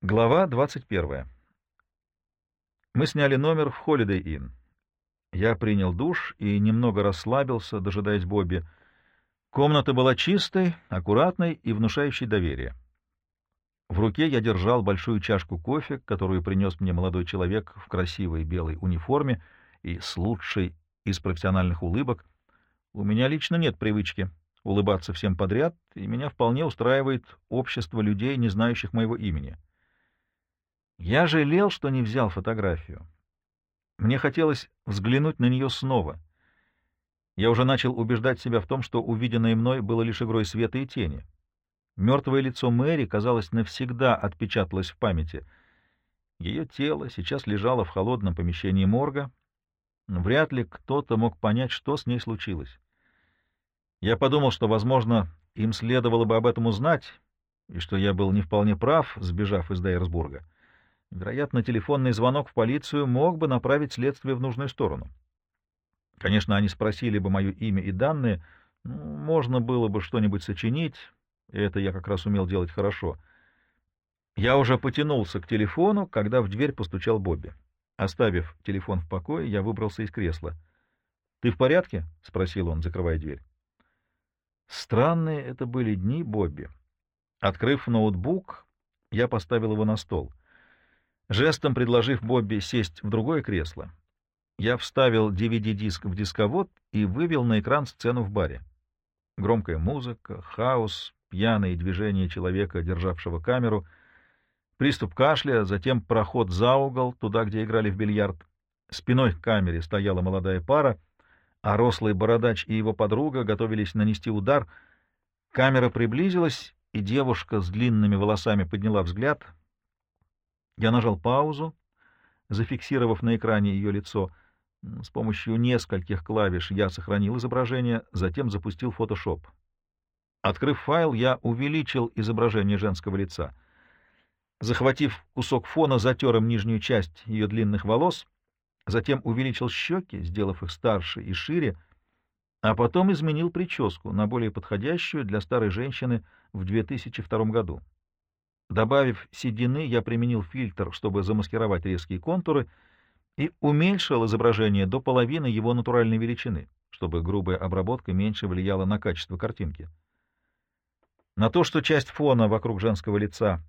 Глава 21. Мы сняли номер в Holiday Inn. Я принял душ и немного расслабился, дожидаясь Бобби. Комната была чистой, аккуратной и внушающей доверие. В руке я держал большую чашку кофе, которую принес мне молодой человек в красивой белой униформе и с лучшей из профессиональных улыбок. У меня лично нет привычки улыбаться всем подряд, и меня вполне устраивает общество людей, не знающих моего имени. Я жалел, что не взял фотографию. Мне хотелось взглянуть на нее снова. Я уже начал убеждать себя в том, что увиденное мной было лишь игрой света и тени. Мертвое лицо Мэри, казалось, навсегда отпечаталось в памяти. Ее тело сейчас лежало в холодном помещении морга. Вряд ли кто-то мог понять, что с ней случилось. Я подумал, что, возможно, им следовало бы об этом узнать, и что я был не вполне прав, сбежав из Дейрсбурга. Вероятно, телефонный звонок в полицию мог бы направить следствие в нужную сторону. Конечно, они спросили бы мое имя и данные, ну, можно было бы что-нибудь сочинить, это я как раз умел делать хорошо. Я уже потянулся к телефону, когда в дверь постучал Бобби. Оставив телефон в покое, я выбрался из кресла. — Ты в порядке? — спросил он, закрывая дверь. Странные это были дни Бобби. Открыв ноутбук, я поставил его на стол. Жестом предложив Бобби сесть в другое кресло, я вставил DVD-диск в дисковод и вывел на экран сцену в баре. Громкая музыка, хаос, пьяные движения человека, державшего камеру, приступ кашля, затем проход за угол, туда, где играли в бильярд. Спиной к камере стояла молодая пара, а рослый бородач и его подруга готовились нанести удар. Камера приблизилась, и девушка с длинными волосами подняла взгляд. Я нажал паузу, зафиксировав на экране ее лицо. С помощью нескольких клавиш я сохранил изображение, затем запустил Photoshop. Открыв файл, я увеличил изображение женского лица. Захватив кусок фона, затер им нижнюю часть ее длинных волос, затем увеличил щеки, сделав их старше и шире, а потом изменил прическу на более подходящую для старой женщины в 2002 году. Добавив седины, я применил фильтр, чтобы замаскировать резкие контуры, и уменьшил изображение до половины его натуральной величины, чтобы грубая обработка меньше влияла на качество картинки. На то, что часть фона вокруг женского лица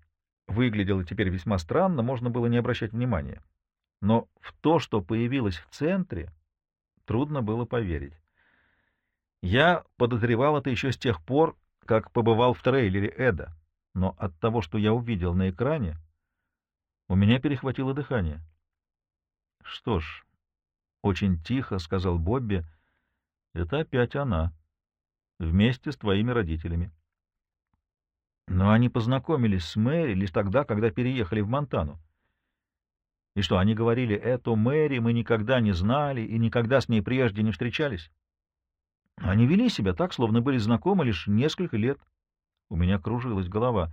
выглядела теперь весьма странно, можно было не обращать внимания. Но в то, что появилось в центре, трудно было поверить. Я подозревал это еще с тех пор, как побывал в трейлере Эда, но от того, что я увидел на экране, у меня перехватило дыхание. — Что ж, — очень тихо сказал Бобби, — это опять она, вместе с твоими родителями. — но они познакомились с Мэри лишь тогда, когда переехали в Монтану. И что, они говорили, эту Мэри мы никогда не знали и никогда с ней прежде не встречались? Они вели себя так, словно были знакомы лишь несколько лет. У меня кружилась голова.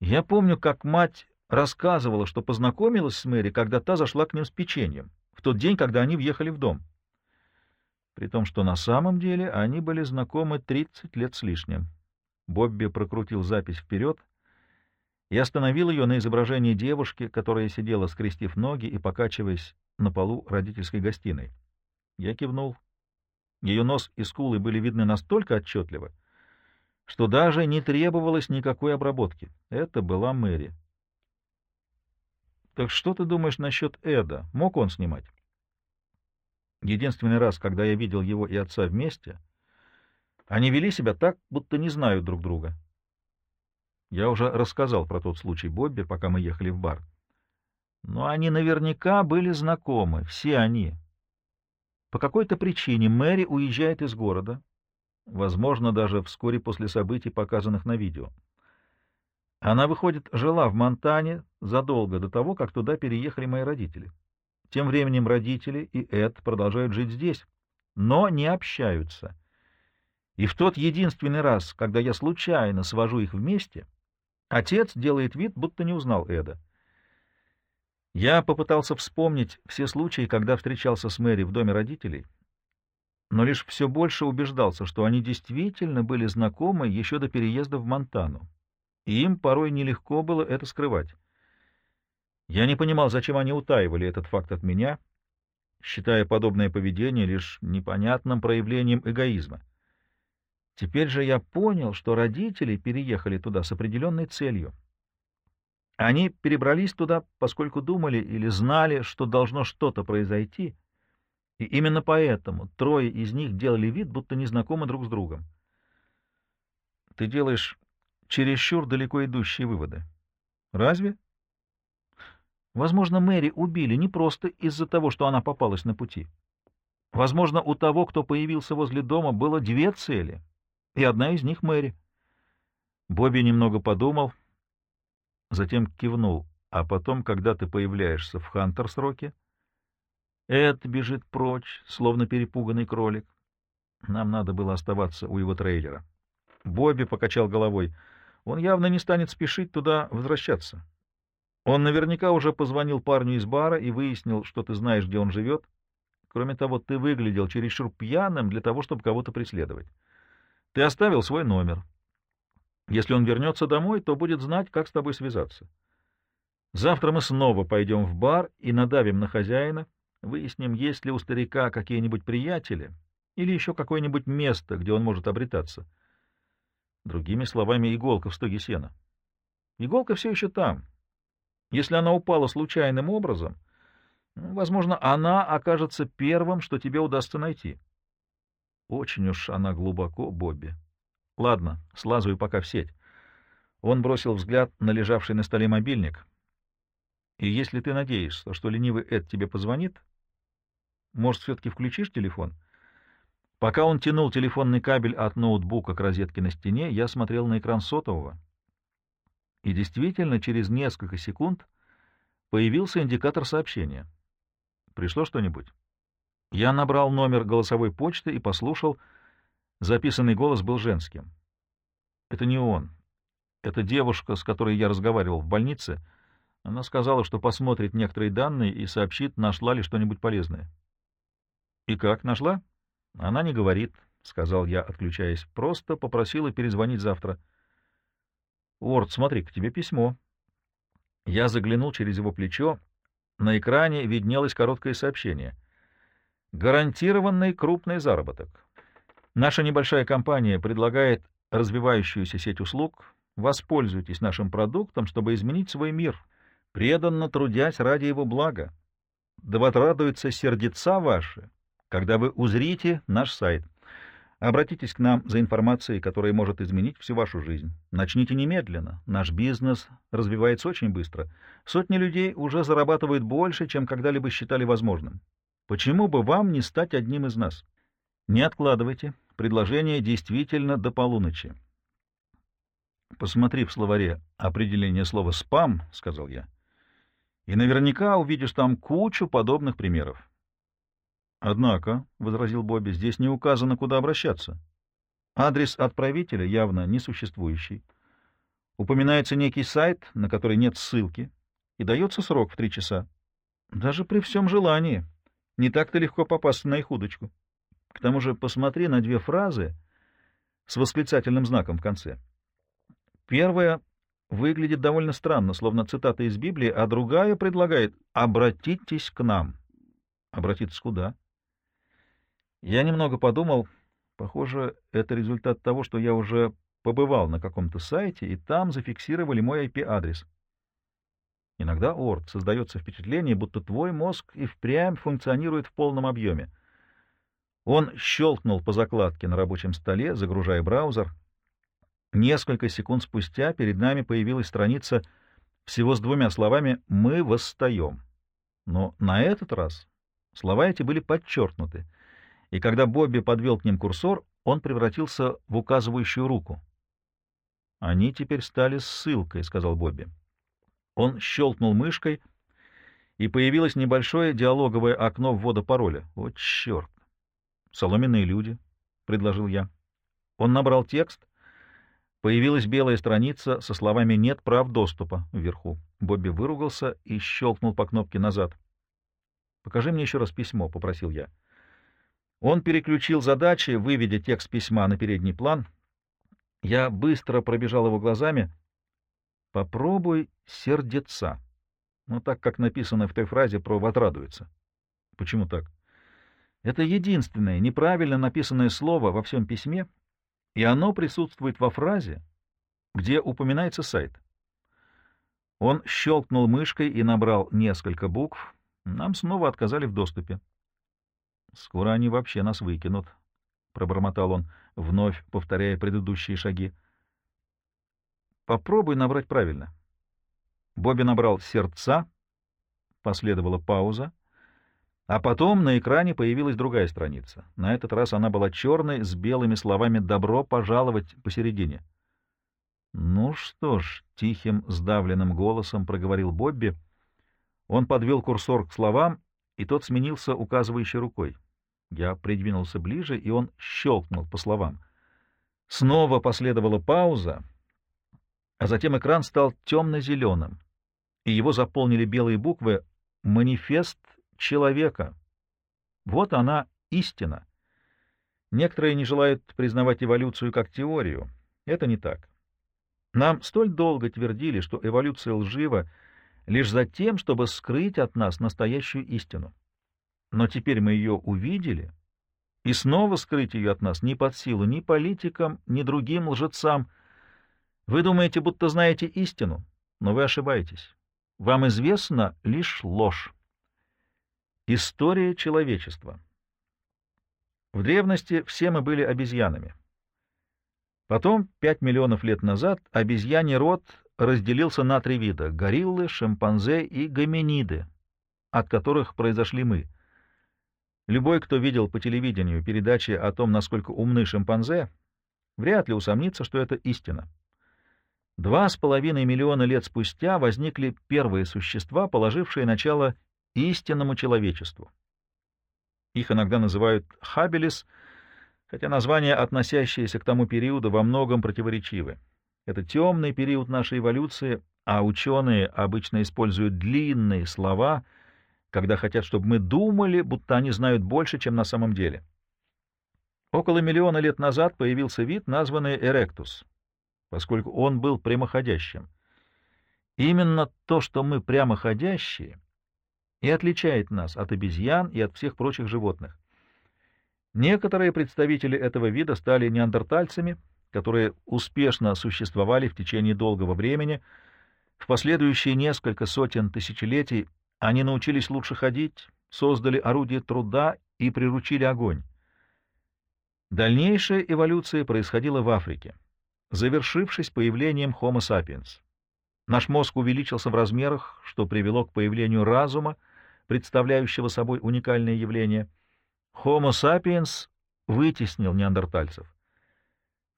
Я помню, как мать рассказывала, что познакомилась с Мэри, когда та зашла к ним с печеньем, в тот день, когда они въехали в дом. При том, что на самом деле они были знакомы 30 лет с лишним. Бобби прокрутил запись вперед и остановил ее на изображении девушки, которая сидела, скрестив ноги и покачиваясь на полу родительской гостиной. Я кивнул. Ее нос и скулы были видны настолько отчетливо, что даже не требовалось никакой обработки. Это была Мэри. «Так что ты думаешь насчет Эда? Мог он снимать?» Единственный раз, когда я видел его и отца вместе — они вели себя так, будто не знают друг друга. Я уже рассказал про тот случай Бобби, пока мы ехали в бар. Но они наверняка были знакомы, все они. По какой-то причине Мэри уезжает из города, возможно, даже вскоре после событий, показанных на видео. Она, выходит, жила в Монтане задолго до того, как туда переехали мои родители. Тем временем родители и Эд продолжают жить здесь, но не общаются. И в тот единственный раз, когда я случайно свожу их вместе, отец делает вид, будто не узнал Эда. Я попытался вспомнить все случаи, когда встречался с Мэри в доме родителей, но лишь все больше убеждался, что они действительно были знакомы еще до переезда в Монтану. и им порой нелегко было это скрывать. Я не понимал, зачем они утаивали этот факт от меня, считая подобное поведение лишь непонятным проявлением эгоизма. Теперь же я понял, что родители переехали туда с определенной целью. Они перебрались туда, поскольку думали или знали, что должно что-то произойти, и именно поэтому трое из них делали вид, будто не знакомы друг с другом. Ты делаешь чересчур далеко идущие выводы. Разве? Возможно, Мэри убили не просто из-за того, что она попалась на пути. Возможно, у того, кто появился возле дома, было две цели, и одна из них — Мэри. Бобби немного подумал, затем кивнул. А потом, когда ты появляешься в Хантер-сроке, Эд бежит прочь, словно перепуганный кролик. Нам надо было оставаться у его трейлера. Бобби покачал головой. Он явно не станет спешить туда возвращаться. Он наверняка уже позвонил парню из бара и выяснил, что ты знаешь, где он живет. Кроме того, ты выглядел чересчур пьяным для того, чтобы кого-то преследовать. Ты оставил свой номер. Если он вернется домой, то будет знать, как с тобой связаться. Завтра мы снова пойдем в бар и надавим на хозяина, выясним, есть ли у старика какие-нибудь приятели или еще какое-нибудь место, где он может обретаться. Другими словами, иголка в стоге сена. Иголка все еще там. Если она упала случайным образом, возможно, она окажется первым, что тебе удастся найти. Очень уж она глубоко, Бобби. Ладно, слазаю пока в сеть. Он бросил взгляд на лежавший на столе мобильник. И если ты надеешься, что ленивый Эд тебе позвонит, может, все-таки включишь телефон? Пока он тянул телефонный кабель от ноутбука к розетке на стене, я смотрел на экран сотового. И действительно, через несколько секунд появился индикатор сообщения. Пришло что-нибудь? Я набрал номер голосовой почты и послушал. Записанный голос был женским. Это не он. Это девушка, с которой я разговаривал в больнице. Она сказала, что посмотрит некоторые данные и сообщит, нашла ли что-нибудь полезное. «И как, нашла?» «Она не говорит», — сказал я, отключаясь. «Просто попросила перезвонить завтра». «Уорд, смотри, к тебе письмо». Я заглянул через его плечо. На экране виднелось короткое сообщение. «Гарантированный крупный заработок. Наша небольшая компания предлагает развивающуюся сеть услуг. Воспользуйтесь нашим продуктом, чтобы изменить свой мир, преданно трудясь ради его блага. Да вот радуются сердеца ваши, когда вы узрите наш сайт. Обратитесь к нам за информацией, которая может изменить всю вашу жизнь. Начните немедленно. Наш бизнес развивается очень быстро. Сотни людей уже зарабатывают больше, чем когда-либо считали возможным. Почему бы вам не стать одним из нас? Не откладывайте. Предложение действительно до полуночи. Посмотри в словаре определение слова «спам», — сказал я, — и наверняка увидишь там кучу подобных примеров. Однако, — возразил Бобби, — здесь не указано, куда обращаться. Адрес отправителя явно несуществующий. Упоминается некий сайт, на который нет ссылки, и дается срок в три часа. Даже при всем желании. Не так-то легко попасть на их удочку. К тому же посмотри на две фразы с восклицательным знаком в конце. Первая выглядит довольно странно, словно цитата из Библии, а другая предлагает «обратитесь к нам». Обратиться куда? Я немного подумал, похоже, это результат того, что я уже побывал на каком-то сайте, и там зафиксировали мой IP-адрес. Иногда, Орд, создается впечатление, будто твой мозг и впрямь функционирует в полном объеме. Он щелкнул по закладке на рабочем столе, загружая браузер. Несколько секунд спустя перед нами появилась страница всего с двумя словами «Мы восстаем». Но на этот раз слова эти были подчеркнуты — и когда Бобби подвел к ним курсор, он превратился в указывающую руку. «Они теперь стали ссылкой», — сказал Бобби. Он щелкнул мышкой, и появилось небольшое диалоговое окно ввода пароля. «О, черт!» «Соломенные люди», — предложил я. Он набрал текст. Появилась белая страница со словами «Нет прав доступа» вверху. Бобби выругался и щелкнул по кнопке «Назад». «Покажи мне еще раз письмо», — попросил я. Он переключил задачи, выведя текст письма на передний план. Я быстро пробежал его глазами. Попробуй сердеца. Ну, так, как написано в той фразе про «вот радуется». Почему так? Это единственное неправильно написанное слово во всем письме, и оно присутствует во фразе, где упоминается сайт. Он щелкнул мышкой и набрал несколько букв. Нам снова отказали в доступе. «Скоро они вообще нас выкинут», — пробормотал он, вновь повторяя предыдущие шаги. «Попробуй набрать правильно». Бобби набрал «сердца», последовала пауза, а потом на экране появилась другая страница. На этот раз она была черной, с белыми словами «добро пожаловать» посередине. «Ну что ж», — тихим, сдавленным голосом проговорил Бобби. Он подвел курсор к словам, и тот сменился указывающей рукой. Я придвинулся ближе, и он щелкнул по словам. Снова последовала пауза, а затем экран стал темно-зеленым, и его заполнили белые буквы «Манифест человека». Вот она, истина. Некоторые не желают признавать эволюцию как теорию. Это не так. Нам столь долго твердили, что эволюция лжива лишь за тем, чтобы скрыть от нас настоящую истину. Но теперь мы ее увидели, и снова скрыть ее от нас ни под силу ни политикам, ни другим лжецам. Вы думаете, будто знаете истину, но вы ошибаетесь. Вам известна лишь ложь. История человечества. В древности все мы были обезьянами. Потом, пять миллионов лет назад, обезьяний род разделился на три вида — гориллы, шимпанзе и гоминиды, от которых произошли мы. Любой, кто видел по телевидению передачи о том, насколько умны шимпанзе, вряд ли усомнится, что это истина. Два с половиной миллиона лет спустя возникли первые существа, положившие начало истинному человечеству. Их иногда называют хабелис — хотя названия, относящиеся к тому периоду, во многом противоречивы. Это темный период нашей эволюции, а ученые обычно используют длинные слова, когда хотят, чтобы мы думали, будто они знают больше, чем на самом деле. Около миллиона лет назад появился вид, названный эректус, поскольку он был прямоходящим. Именно то, что мы прямоходящие, и отличает нас от обезьян и от всех прочих животных. Некоторые представители этого вида стали неандертальцами, которые успешно существовали в течение долгого времени. В последующие несколько сотен тысячелетий они научились лучше ходить, создали орудие труда и приручили огонь. Дальнейшая эволюция происходила в Африке, завершившись появлением Homo sapiens. Наш мозг увеличился в размерах, что привело к появлению разума, представляющего собой уникальное явление — Homo sapiens вытеснил неандертальцев.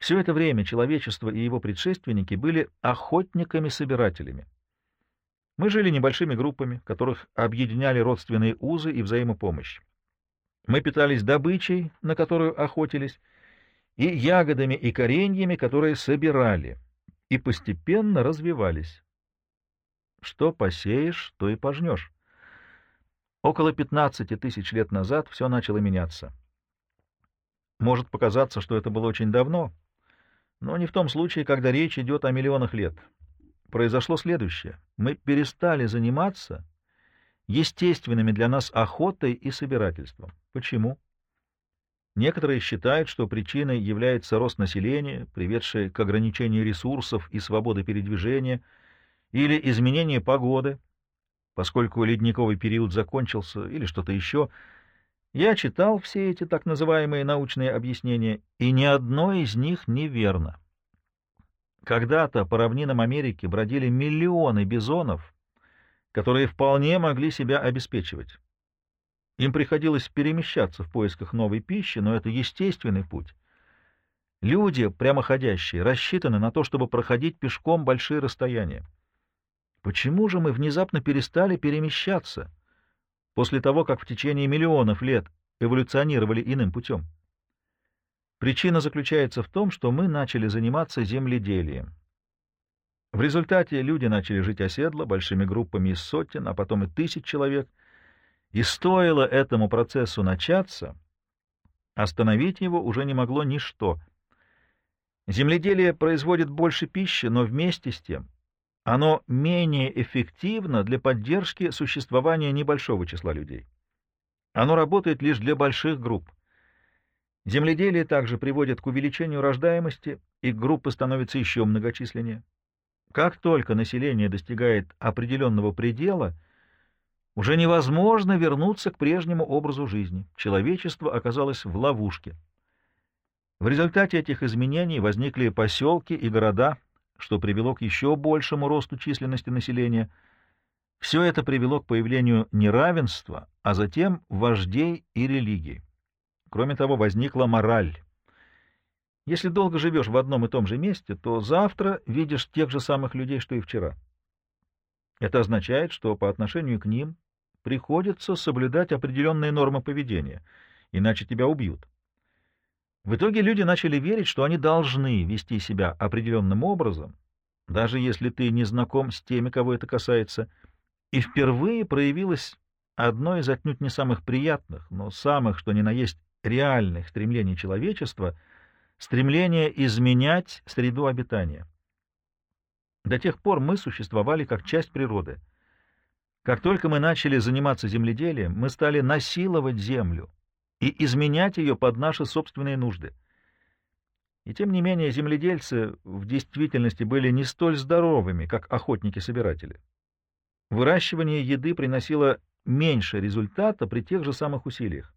Все это время человечество и его предшественники были охотниками-собирателями. Мы жили небольшими группами, которых объединяли родственные узы и взаимопомощь. Мы питались добычей, на которую охотились, и ягодами и кореньями, которые собирали, и постепенно развивались. Что посеешь, то и пожнешь. Около 15 тысяч лет назад все начало меняться. Может показаться, что это было очень давно, но не в том случае, когда речь идет о миллионах лет. Произошло следующее. Мы перестали заниматься естественными для нас охотой и собирательством. Почему? Некоторые считают, что причиной является рост населения, приведший к ограничению ресурсов и свободы передвижения, или изменение погоды, поскольку ледниковый период закончился или что-то еще, я читал все эти так называемые научные объяснения, и ни одно из них неверно. Когда-то по равнинам Америки бродили миллионы бизонов, которые вполне могли себя обеспечивать. Им приходилось перемещаться в поисках новой пищи, но это естественный путь. Люди, прямоходящие, рассчитаны на то, чтобы проходить пешком большие расстояния. Почему же мы внезапно перестали перемещаться после того, как в течение миллионов лет эволюционировали иным путем? Причина заключается в том, что мы начали заниматься земледелием. В результате люди начали жить оседло, большими группами из сотен, а потом и тысяч человек. И стоило этому процессу начаться, остановить его уже не могло ничто. Земледелие производит больше пищи, но вместе с тем Оно менее эффективно для поддержки существования небольшого числа людей. Оно работает лишь для больших групп. Земледелие также приводит к увеличению рождаемости, и группы становятся еще многочисленнее. Как только население достигает определенного предела, уже невозможно вернуться к прежнему образу жизни. Человечество оказалось в ловушке. В результате этих изменений возникли поселки и города, что привело к еще большему росту численности населения. Все это привело к появлению неравенства, а затем вождей и религий. Кроме того, возникла мораль. Если долго живешь в одном и том же месте, то завтра видишь тех же самых людей, что и вчера. Это означает, что по отношению к ним приходится соблюдать определенные нормы поведения, иначе тебя убьют. В итоге люди начали верить, что они должны вести себя определенным образом, даже если ты не знаком с теми, кого это касается, и впервые проявилось одно из отнюдь не самых приятных, но самых, что ни на есть, реальных стремлений человечества — стремление изменять среду обитания. До тех пор мы существовали как часть природы. Как только мы начали заниматься земледелием, мы стали насиловать землю, и изменять ее под наши собственные нужды. И тем не менее земледельцы в действительности были не столь здоровыми, как охотники-собиратели. Выращивание еды приносило меньше результата при тех же самых усилиях.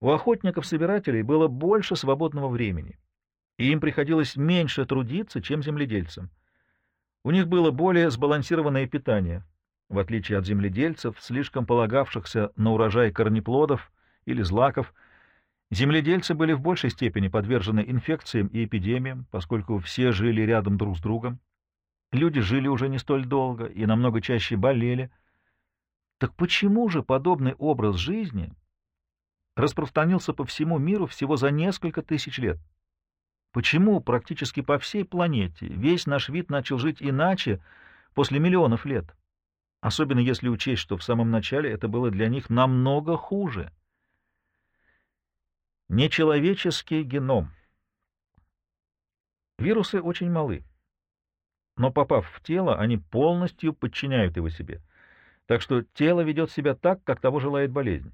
У охотников-собирателей было больше свободного времени, и им приходилось меньше трудиться, чем земледельцам. У них было более сбалансированное питание, в отличие от земледельцев, слишком полагавшихся на урожай корнеплодов или злаков. Земледельцы были в большей степени подвержены инфекциям и эпидемиям, поскольку все жили рядом друг с другом. Люди жили уже не столь долго и намного чаще болели. Так почему же подобный образ жизни распространился по всему миру всего за несколько тысяч лет? Почему практически по всей планете весь наш вид начал жить иначе после миллионов лет? Особенно если учесть, что в самом начале это было для них намного хуже. Нечеловеческий геном. Вирусы очень малы, но попав в тело, они полностью подчиняют его себе, так что тело ведет себя так, как того желает болезнь.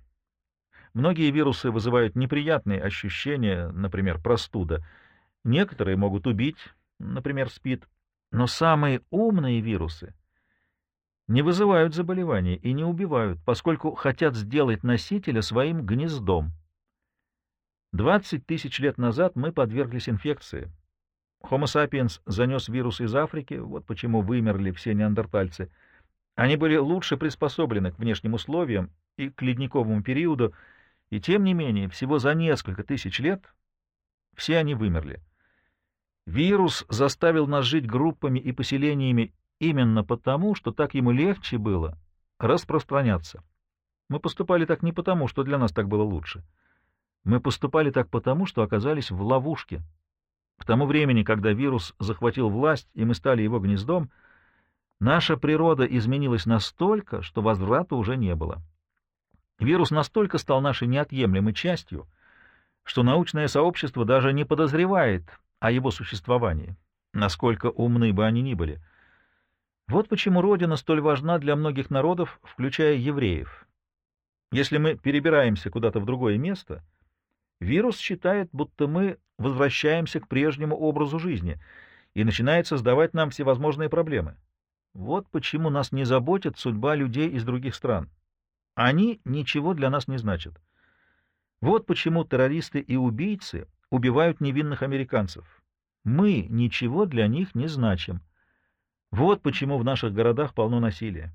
Многие вирусы вызывают неприятные ощущения, например, простуда. Некоторые могут убить, например, СПИД. Но самые умные вирусы не вызывают заболеваний и не убивают, поскольку хотят сделать носителя своим гнездом. 20 тысяч лет назад мы подверглись инфекции. Homo sapiens занес вирус из Африки, вот почему вымерли все неандертальцы. Они были лучше приспособлены к внешним условиям и к ледниковому периоду, и тем не менее, всего за несколько тысяч лет все они вымерли. Вирус заставил нас жить группами и поселениями именно потому, что так ему легче было распространяться. Мы поступали так не потому, что для нас так было лучше. Мы поступали так потому, что оказались в ловушке. К тому времени, когда вирус захватил власть, и мы стали его гнездом, наша природа изменилась настолько, что возврата уже не было. Вирус настолько стал нашей неотъемлемой частью, что научное сообщество даже не подозревает о его существовании, насколько умны бы они ни были. Вот почему Родина столь важна для многих народов, включая евреев. Если мы перебираемся куда-то в другое место — Вирус считает, будто мы возвращаемся к прежнему образу жизни и начинает создавать нам всевозможные проблемы. Вот почему нас не заботит судьба людей из других стран. Они ничего для нас не значат. Вот почему террористы и убийцы убивают невинных американцев. Мы ничего для них не значим. Вот почему в наших городах полно насилия.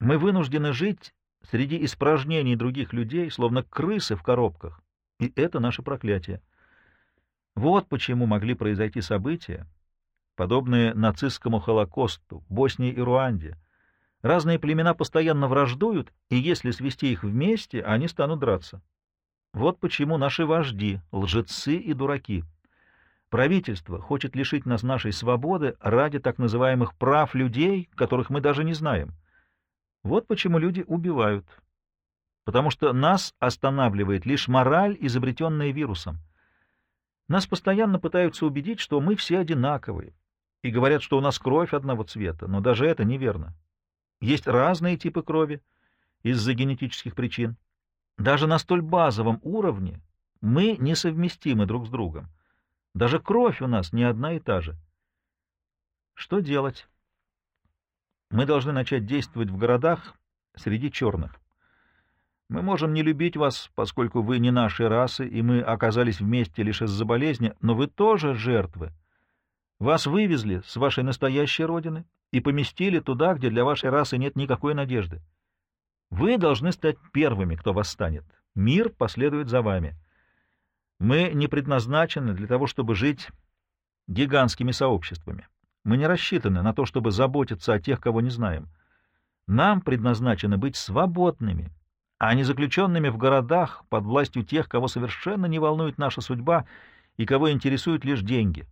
Мы вынуждены жить среди испражнений других людей, словно крысы в коробках, и это наше проклятие. Вот почему могли произойти события, подобные нацистскому Холокосту, Боснии и Руанде. Разные племена постоянно враждуют, и если свести их вместе, они станут драться. Вот почему наши вожди — лжецы и дураки. Правительство хочет лишить нас нашей свободы ради так называемых прав людей, которых мы даже не знаем. Вот почему люди убивают, потому что нас останавливает лишь мораль, изобретенная вирусом. Нас постоянно пытаются убедить, что мы все одинаковые, и говорят, что у нас кровь одного цвета, но даже это неверно. Есть разные типы крови из-за генетических причин. Даже на столь базовом уровне мы несовместимы друг с другом. Даже кровь у нас не одна и та же. Что делать? Мы должны начать действовать в городах среди черных. Мы можем не любить вас, поскольку вы не нашей расы, и мы оказались вместе лишь из-за болезни, но вы тоже жертвы. Вас вывезли с вашей настоящей родины и поместили туда, где для вашей расы нет никакой надежды. Вы должны стать первыми, кто восстанет. Мир последует за вами. Мы не предназначены для того, чтобы жить гигантскими сообществами. Мы не рассчитаны на то, чтобы заботиться о тех, кого не знаем. Нам предназначено быть свободными, а не заключенными в городах под властью тех, кого совершенно не волнует наша судьба и кого интересуют лишь деньги.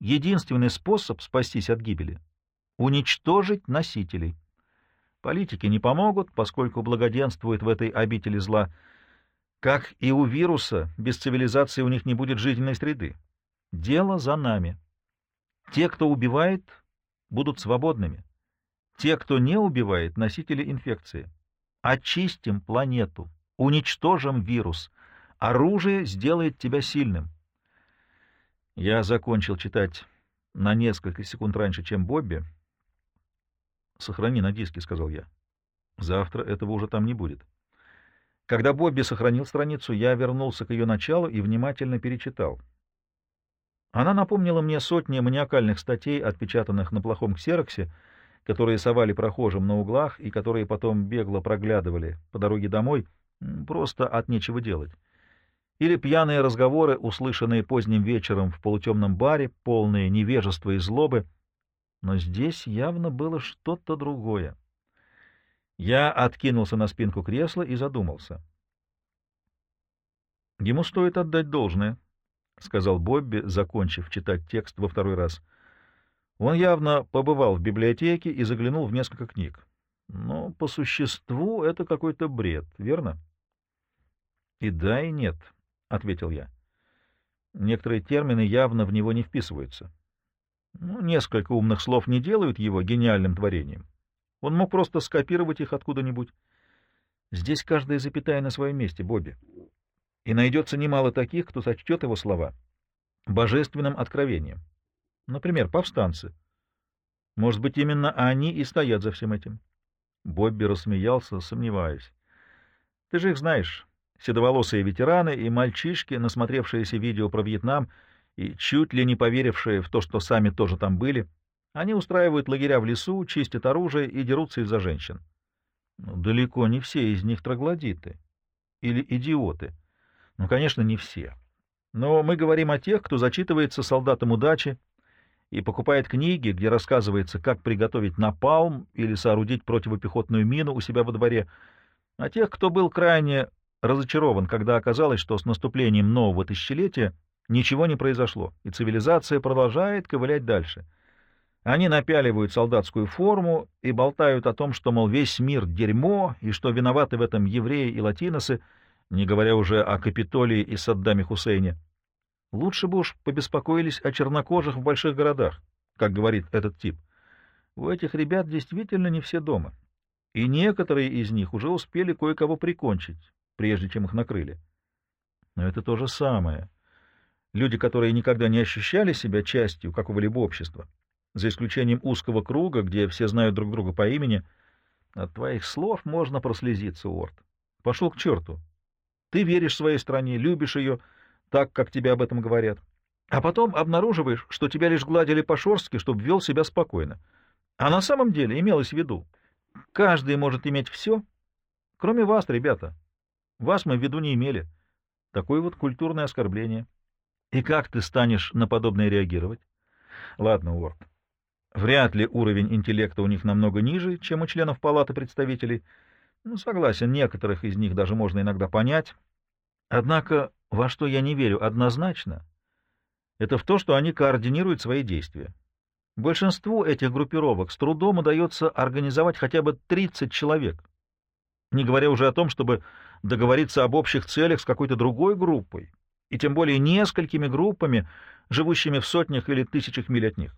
Единственный способ спастись от гибели — уничтожить носителей. Политики не помогут, поскольку благоденствуют в этой обители зла. Как и у вируса, без цивилизации у них не будет жизненной среды. Дело за нами. Те, кто убивает, будут свободными. Те, кто не убивает, — носители инфекции. Очистим планету, уничтожим вирус. Оружие сделает тебя сильным. Я закончил читать на несколько секунд раньше, чем Бобби. «Сохрани на диске», — сказал я. «Завтра этого уже там не будет». Когда Бобби сохранил страницу, я вернулся к ее началу и внимательно перечитал. Она напомнила мне сотни маниакальных статей, отпечатанных на плохом ксероксе, которые совали прохожим на углах и которые потом бегло проглядывали по дороге домой, просто от нечего делать. Или пьяные разговоры, услышанные поздним вечером в полутемном баре, полные невежества и злобы. Но здесь явно было что-то другое. Я откинулся на спинку кресла и задумался. Ему стоит отдать должное, — сказал Бобби, закончив читать текст во второй раз. Он явно побывал в библиотеке и заглянул в несколько книг. Но по существу это какой-то бред, верно? — И да, и нет, — ответил я. Некоторые термины явно в него не вписываются. Ну, несколько умных слов не делают его гениальным творением. Он мог просто скопировать их откуда-нибудь. Здесь каждая запятая на своем месте, Бобби. И найдется немало таких, кто сочтет его слова божественным откровением. Например, повстанцы. Может быть, именно они и стоят за всем этим. Бобби рассмеялся, сомневаясь. Ты же их знаешь. Седоволосые ветераны и мальчишки, насмотревшиеся видео про Вьетнам и чуть ли не поверившие в то, что сами тоже там были. Они устраивают лагеря в лесу, чистят оружие и дерутся из-за женщин. Ну, далеко не все из них троглодиты или идиоты. Ну, конечно, не все. Но мы говорим о тех, кто зачитывается солдатам удачи, и покупает книги, где рассказывается, как приготовить напалм или соорудить противопехотную мину у себя во дворе, а тех, кто был крайне разочарован, когда оказалось, что с наступлением нового тысячелетия ничего не произошло, и цивилизация продолжает ковылять дальше. Они напяливают солдатскую форму и болтают о том, что, мол, весь мир — дерьмо, и что виноваты в этом евреи и латиносы, не говоря уже о Капитолии и Саддаме Хусейне. Лучше бы уж побеспокоились о чернокожих в больших городах, как говорит этот тип. У этих ребят действительно не все дома, и некоторые из них уже успели кое-кого прикончить, прежде чем их накрыли. Но это то же самое. Люди, которые никогда не ощущали себя частью какого-либо общества, за исключением узкого круга, где все знают друг друга по имени, от твоих слов можно прослезиться, Уорд. Пошел к черту. Ты веришь своей стране, любишь ее, — так, как тебе об этом говорят. А потом обнаруживаешь, что тебя лишь гладили по-шорстски, чтобы вел себя спокойно. А на самом деле имелось в виду. Каждый может иметь все, кроме вас, ребята. Вас мы в виду не имели. Такое вот культурное оскорбление. И как ты станешь на подобное реагировать? Ладно, Уорд. Вряд ли уровень интеллекта у них намного ниже, чем у членов Палаты представителей. Ну, согласен, некоторых из них даже можно иногда понять. Однако во что я не верю однозначно, это в то, что они координируют свои действия. Большинству этих группировок с трудом удается организовать хотя бы 30 человек, не говоря уже о том, чтобы договориться об общих целях с какой-то другой группой, и тем более несколькими группами, живущими в сотнях или тысячах миль от них.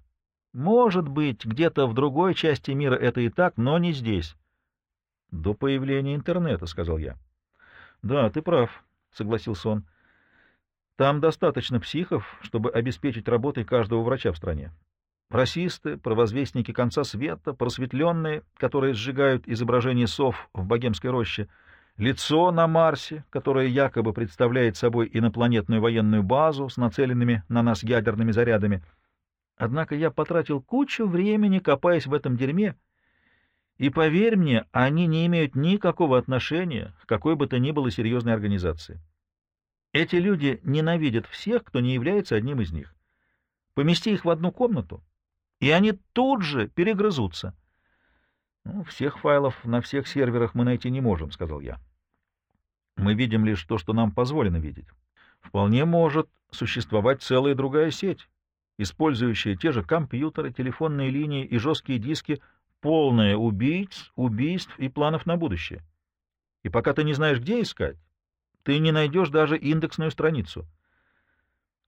Может быть, где-то в другой части мира это и так, но не здесь. — До появления интернета, — сказал я. — Да, ты прав, — согласился он. — Там достаточно психов, чтобы обеспечить работой каждого врача в стране. Расисты, провозвестники конца света, просветленные, которые сжигают изображение сов в богемской роще, лицо на Марсе, которое якобы представляет собой инопланетную военную базу с нацеленными на нас ядерными зарядами. Однако я потратил кучу времени, копаясь в этом дерьме, и, поверь мне, они не имеют никакого отношения к какой бы то ни было серьезной организации. Эти люди ненавидят всех, кто не является одним из них. Помести их в одну комнату, и они тут же перегрызутся. Ну, всех файлов на всех серверах мы найти не можем, — сказал я. Мы видим лишь то, что нам позволено видеть. Вполне может существовать целая другая сеть, использующая те же компьютеры, телефонные линии и жесткие диски, полная убийц, убийств и планов на будущее. И пока ты не знаешь, где искать, ты не найдешь даже индексную страницу.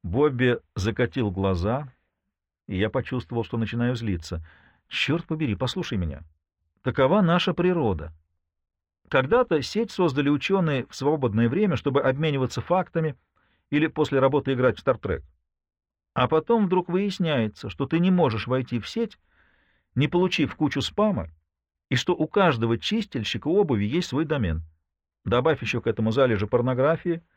Бобби закатил глаза, и я почувствовал, что начинаю злиться. Черт побери, послушай меня. Такова наша природа. Когда-то сеть создали ученые в свободное время, чтобы обмениваться фактами или после работы играть в Стартрек. А потом вдруг выясняется, что ты не можешь войти в сеть, не получив кучу спама, и что у каждого чистильщика обуви есть свой домен. Добавь еще к этому залежи порнографии —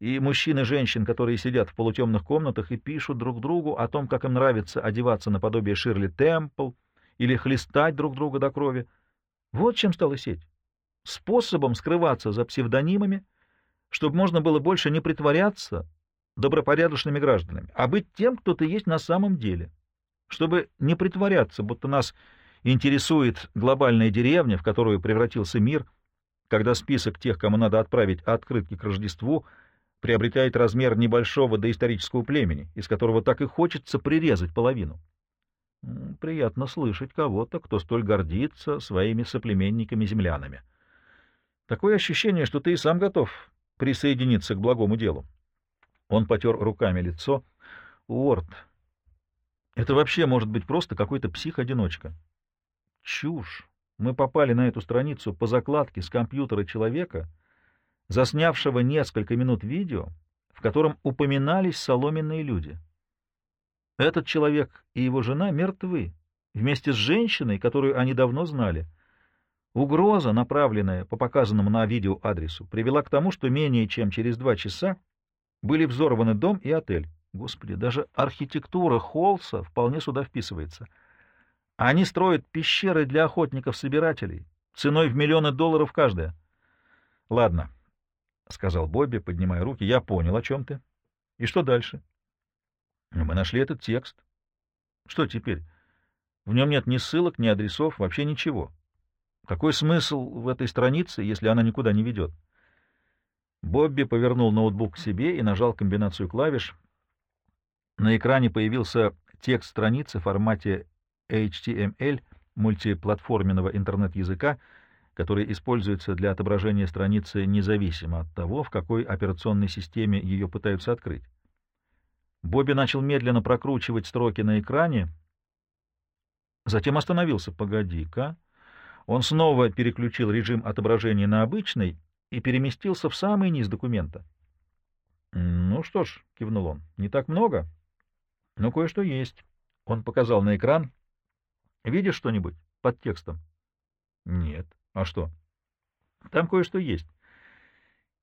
и мужчин и женщин, которые сидят в полутемных комнатах и пишут друг другу о том, как им нравится одеваться наподобие Ширли Темпл или хлестать друг друга до крови. Вот чем стала сеть. Способом скрываться за псевдонимами, чтобы можно было больше не притворяться добропорядочными гражданами, а быть тем, кто ты есть на самом деле. Чтобы не притворяться, будто нас интересует глобальная деревня, в которую превратился мир, когда список тех, кому надо отправить открытки к Рождеству — приобретает размер небольшого доисторического племени, из которого так и хочется прирезать половину. Приятно слышать кого-то, кто столь гордится своими соплеменниками-землянами. Такое ощущение, что ты и сам готов присоединиться к благому делу. Он потер руками лицо. Уорд, это вообще может быть просто какой-то псих-одиночка. Чушь. Мы попали на эту страницу по закладке с компьютера человека — заснявшего несколько минут видео, в котором упоминались соломенные люди. Этот человек и его жена мертвы, вместе с женщиной, которую они давно знали. Угроза, направленная по показанному на видео адресу, привела к тому, что менее чем через два часа были взорваны дом и отель. Господи, даже архитектура Холса вполне сюда вписывается. Они строят пещеры для охотников-собирателей, ценой в миллионы долларов каждая. Ладно, — сказал Бобби, поднимая руки. — Я понял, о чем ты. И что дальше? — Мы нашли этот текст. — Что теперь? В нем нет ни ссылок, ни адресов, вообще ничего. Какой смысл в этой странице, если она никуда не ведет? Бобби повернул ноутбук к себе и нажал комбинацию клавиш. На экране появился текст страницы в формате HTML мультиплатформенного интернет-языка — который используется для отображения страницы независимо от того, в какой операционной системе ее пытаются открыть. Бобби начал медленно прокручивать строки на экране, затем остановился. «Погоди-ка». Он снова переключил режим отображения на обычный и переместился в самый низ документа. «Ну что ж», — кивнул он, — «не так много, но кое-что есть». Он показал на экран. «Видишь что-нибудь под текстом?» «Нет». А что? Там кое-что есть.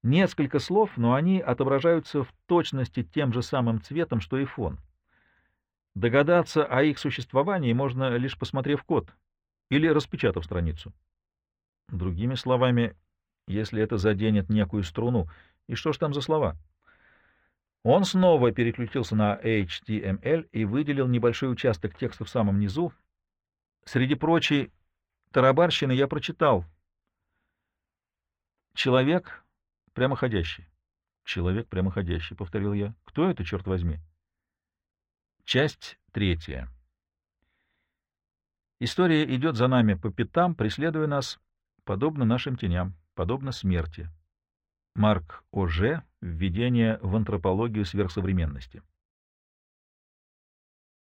Несколько слов, но они отображаются в точности тем же самым цветом, что и фон. Догадаться о их существовании можно лишь посмотрев код или распечатав страницу. Другими словами, если это заденет некую струну. И что ж там за слова? Он снова переключился на HTML и выделил небольшой участок текста в самом низу. Среди прочей Тарабарщины я прочитал. Человек прямоходящий. Человек прямоходящий, — повторил я. Кто это, черт возьми? Часть третья. История идет за нами по пятам, преследуя нас, подобно нашим теням, подобно смерти. Марк Оже. Введение в антропологию сверхсовременности.